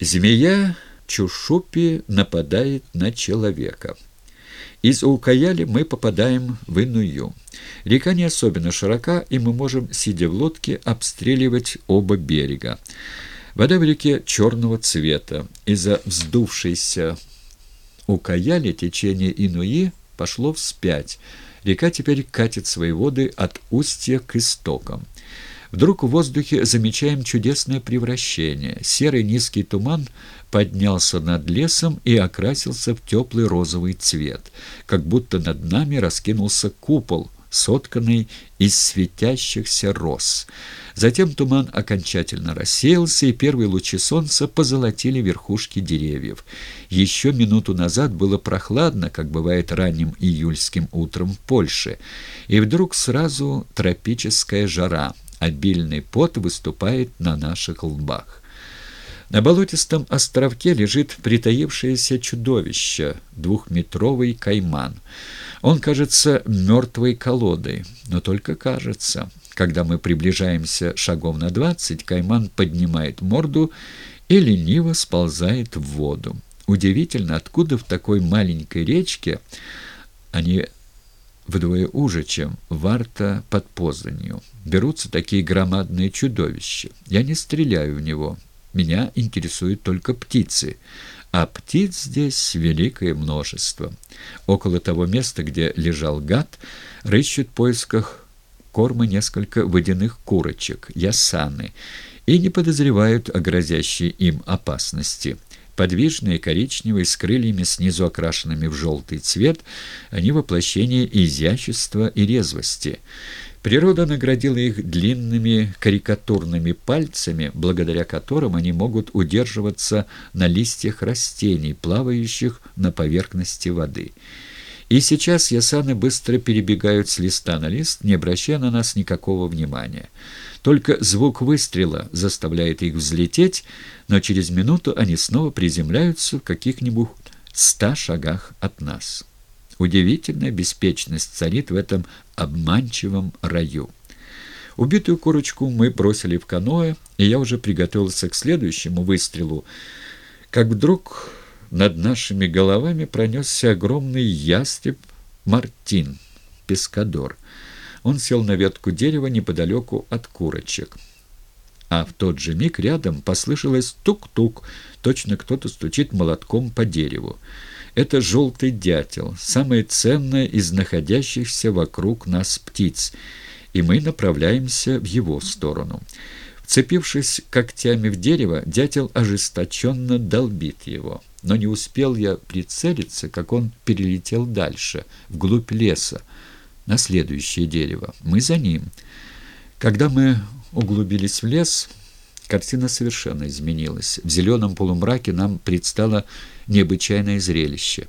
Змея Чушупи нападает на человека. Из Улкаяли мы попадаем в Иную. Река не особенно широка, и мы можем, сидя в лодке, обстреливать оба берега. Вода в реке черного цвета. Из-за вздувшейся Укаяли течение Инуи пошло вспять. Река теперь катит свои воды от устья к истокам. Вдруг в воздухе замечаем чудесное превращение. Серый низкий туман поднялся над лесом и окрасился в теплый розовый цвет, как будто над нами раскинулся купол, сотканный из светящихся роз. Затем туман окончательно рассеялся, и первые лучи солнца позолотили верхушки деревьев. Еще минуту назад было прохладно, как бывает ранним июльским утром в Польше, и вдруг сразу тропическая жара — Обильный пот выступает на наших лбах. На болотистом островке лежит притаившееся чудовище, двухметровый кайман. Он кажется мертвой колодой, но только кажется. Когда мы приближаемся шагов на двадцать, кайман поднимает морду и лениво сползает в воду. Удивительно, откуда в такой маленькой речке они вдвое уже, чем Варта под Позанью. Берутся такие громадные чудовища. Я не стреляю в него. Меня интересуют только птицы. А птиц здесь великое множество. Около того места, где лежал гад, рыщут в поисках корма несколько водяных курочек, ясаны, и не подозревают о грозящей им опасности. Подвижные, коричневые, с крыльями снизу окрашенными в желтый цвет, они воплощение изящества и резвости. Природа наградила их длинными карикатурными пальцами, благодаря которым они могут удерживаться на листьях растений, плавающих на поверхности воды. И сейчас ясаны быстро перебегают с листа на лист, не обращая на нас никакого внимания. Только звук выстрела заставляет их взлететь, но через минуту они снова приземляются в каких-нибудь ста шагах от нас. Удивительная беспечность царит в этом обманчивом раю. Убитую курочку мы бросили в каноэ, и я уже приготовился к следующему выстрелу, как вдруг над нашими головами пронесся огромный ястреб Мартин, пескадор. Он сел на ветку дерева неподалеку от курочек. А в тот же миг рядом послышалось тук-тук, точно кто-то стучит молотком по дереву. Это желтый дятел, самое ценное из находящихся вокруг нас птиц, и мы направляемся в его сторону. Вцепившись когтями в дерево, дятел ожесточенно долбит его. Но не успел я прицелиться, как он перелетел дальше, вглубь леса, на следующее дерево. Мы за ним. Когда мы углубились в лес, картина совершенно изменилась. В зеленом полумраке нам предстало необычайное зрелище.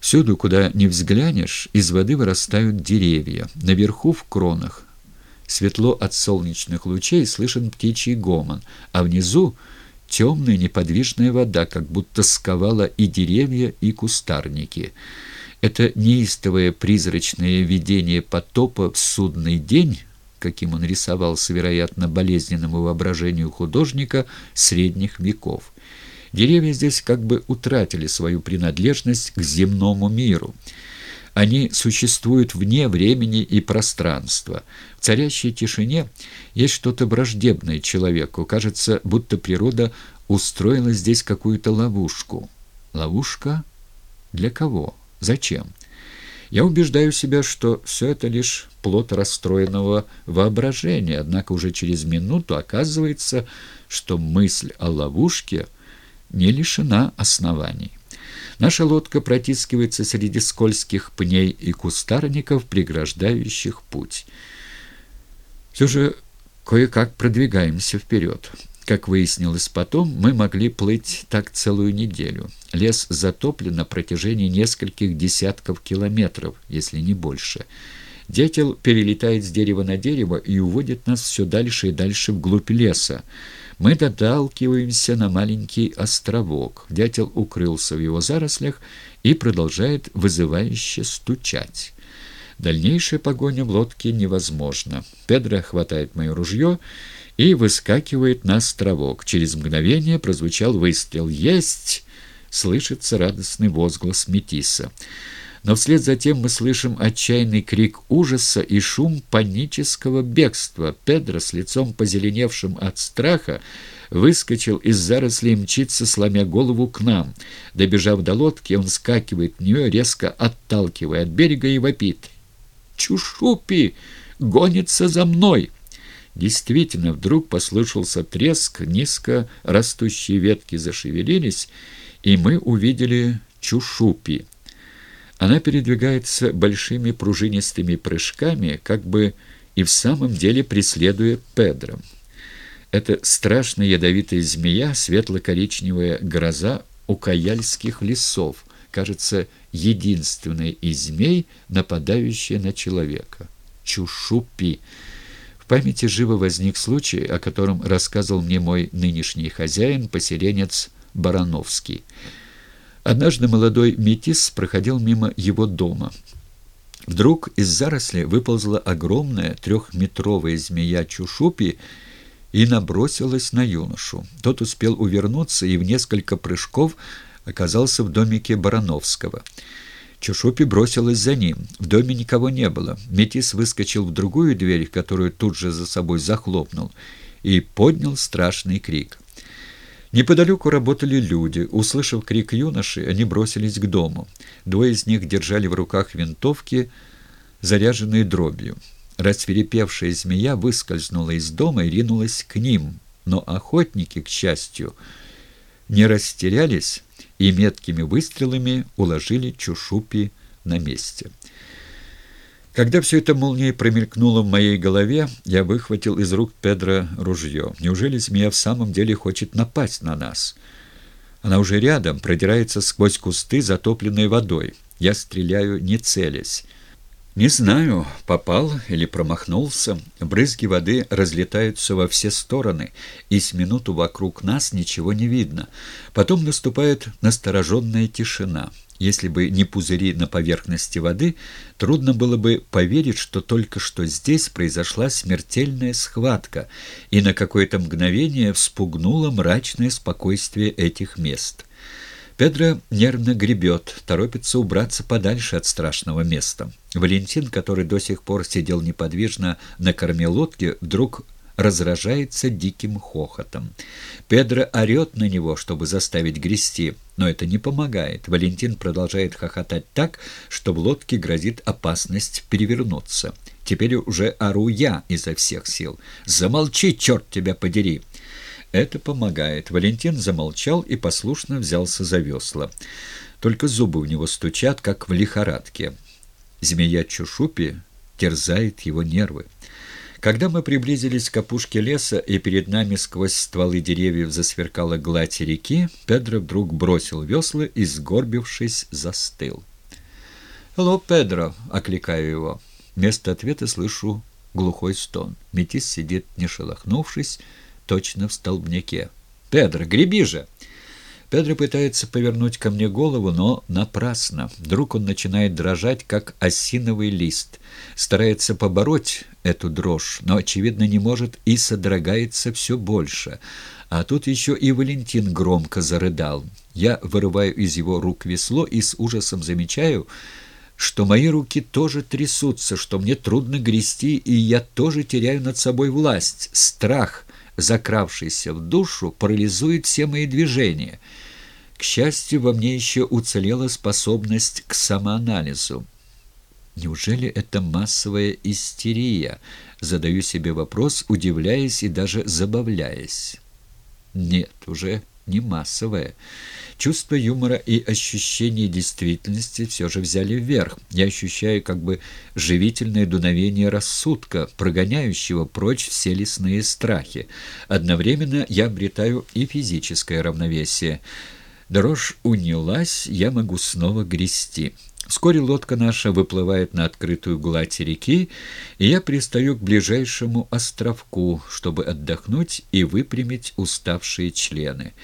Всюду, куда ни взглянешь, из воды вырастают деревья. Наверху в кронах светло от солнечных лучей слышен птичий гомон, а внизу темная неподвижная вода, как будто сковала и деревья, и кустарники. Это неистовое призрачное видение потопа в судный день, каким он рисовался, вероятно, болезненному воображению художника средних веков. Деревья здесь как бы утратили свою принадлежность к земному миру. Они существуют вне времени и пространства. В царящей тишине есть что-то враждебное человеку. Кажется, будто природа устроила здесь какую-то ловушку. Ловушка для кого? Зачем? Я убеждаю себя, что все это лишь плод расстроенного воображения, однако уже через минуту оказывается, что мысль о ловушке не лишена оснований. Наша лодка протискивается среди скользких пней и кустарников, преграждающих путь. Все же кое-как продвигаемся вперед. Как выяснилось потом, мы могли плыть так целую неделю. Лес затоплен на протяжении нескольких десятков километров, если не больше. Дятел перелетает с дерева на дерево и уводит нас все дальше и дальше вглубь леса. Мы доталкиваемся на маленький островок. Дятел укрылся в его зарослях и продолжает вызывающе стучать. Дальнейшая погоня в лодке невозможна. Педро хватает мое ружье и выскакивает на островок. Через мгновение прозвучал выстрел. «Есть!» — слышится радостный возглас Метиса. Но вслед за тем мы слышим отчаянный крик ужаса и шум панического бегства. Педро с лицом позеленевшим от страха выскочил из зарослей и мчится, сломя голову к нам. Добежав до лодки, он скакивает в нее, резко отталкивая от берега и вопит. «Чушупи! Гонится за мной!» Действительно, вдруг послышался треск, низко растущие ветки зашевелились, и мы увидели Чушупи. Она передвигается большими пружинистыми прыжками, как бы и в самом деле преследуя Педро. Это страшная ядовитая змея, светло-коричневая гроза укаяльских лесов, кажется, единственная из змей, нападающая на человека. Чушупи. Памяти живо возник случай, о котором рассказывал мне мой нынешний хозяин, поселенец Барановский. Однажды молодой метис проходил мимо его дома. Вдруг из заросли выползла огромная трехметровая змея Чушупи и набросилась на юношу. Тот успел увернуться и в несколько прыжков оказался в домике Барановского. Чушупи бросилась за ним. В доме никого не было. Метис выскочил в другую дверь, которую тут же за собой захлопнул, и поднял страшный крик. Неподалеку работали люди. Услышав крик юноши, они бросились к дому. Двое из них держали в руках винтовки, заряженные дробью. Расцвирепевшая змея выскользнула из дома и ринулась к ним, но охотники, к счастью, не растерялись и меткими выстрелами уложили Чушупи на месте. Когда все это молнией промелькнуло в моей голове, я выхватил из рук Педро ружье. Неужели змея в самом деле хочет напасть на нас? Она уже рядом, продирается сквозь кусты, затопленные водой. Я стреляю, не целясь. Не знаю, попал или промахнулся. Брызги воды разлетаются во все стороны, и с минуту вокруг нас ничего не видно. Потом наступает настороженная тишина. Если бы не пузыри на поверхности воды, трудно было бы поверить, что только что здесь произошла смертельная схватка, и на какое-то мгновение вспугнуло мрачное спокойствие этих мест. Педро нервно гребет, торопится убраться подальше от страшного места. Валентин, который до сих пор сидел неподвижно на корме лодки, вдруг разражается диким хохотом. Педро орет на него, чтобы заставить грести, но это не помогает. Валентин продолжает хохотать так, что в лодке грозит опасность перевернуться. Теперь уже ору я изо всех сил. «Замолчи, черт тебя подери!» Это помогает. Валентин замолчал и послушно взялся за весла. Только зубы у него стучат, как в лихорадке. Змея Чушупи терзает его нервы. Когда мы приблизились к опушке леса, и перед нами сквозь стволы деревьев засверкала гладь реки, Педро вдруг бросил весла и, сгорбившись, застыл. «Алло, Педро!» — окликаю его. Вместо ответа слышу глухой стон. Метис сидит, не шелохнувшись, точно в столбняке. «Педро, греби же!» Педро пытается повернуть ко мне голову, но напрасно. Вдруг он начинает дрожать, как осиновый лист. Старается побороть эту дрожь, но, очевидно, не может и содрогается все больше. А тут еще и Валентин громко зарыдал. Я вырываю из его рук весло и с ужасом замечаю, что мои руки тоже трясутся, что мне трудно грести, и я тоже теряю над собой власть. Страх — закравшийся в душу, парализует все мои движения. К счастью, во мне еще уцелела способность к самоанализу. Неужели это массовая истерия? Задаю себе вопрос, удивляясь и даже забавляясь. Нет, уже не массовая. Чувство юмора и ощущение действительности все же взяли вверх. Я ощущаю как бы живительное дуновение рассудка, прогоняющего прочь все лесные страхи. Одновременно я обретаю и физическое равновесие. Дрожь унялась, я могу снова грести. Вскоре лодка наша выплывает на открытую гладь реки, и я пристаю к ближайшему островку, чтобы отдохнуть и выпрямить уставшие члены.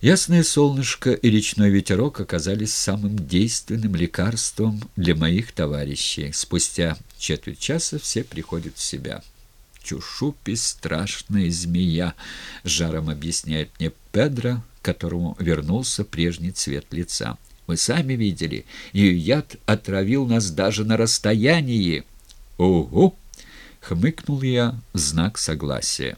Ясное солнышко и речной ветерок оказались самым действенным лекарством для моих товарищей. Спустя четверть часа все приходят в себя. В Чушупе страшная змея, — жаром объясняет мне Педро, которому вернулся прежний цвет лица. Вы сами видели, ее яд отравил нас даже на расстоянии. — Ого! — хмыкнул я в знак согласия.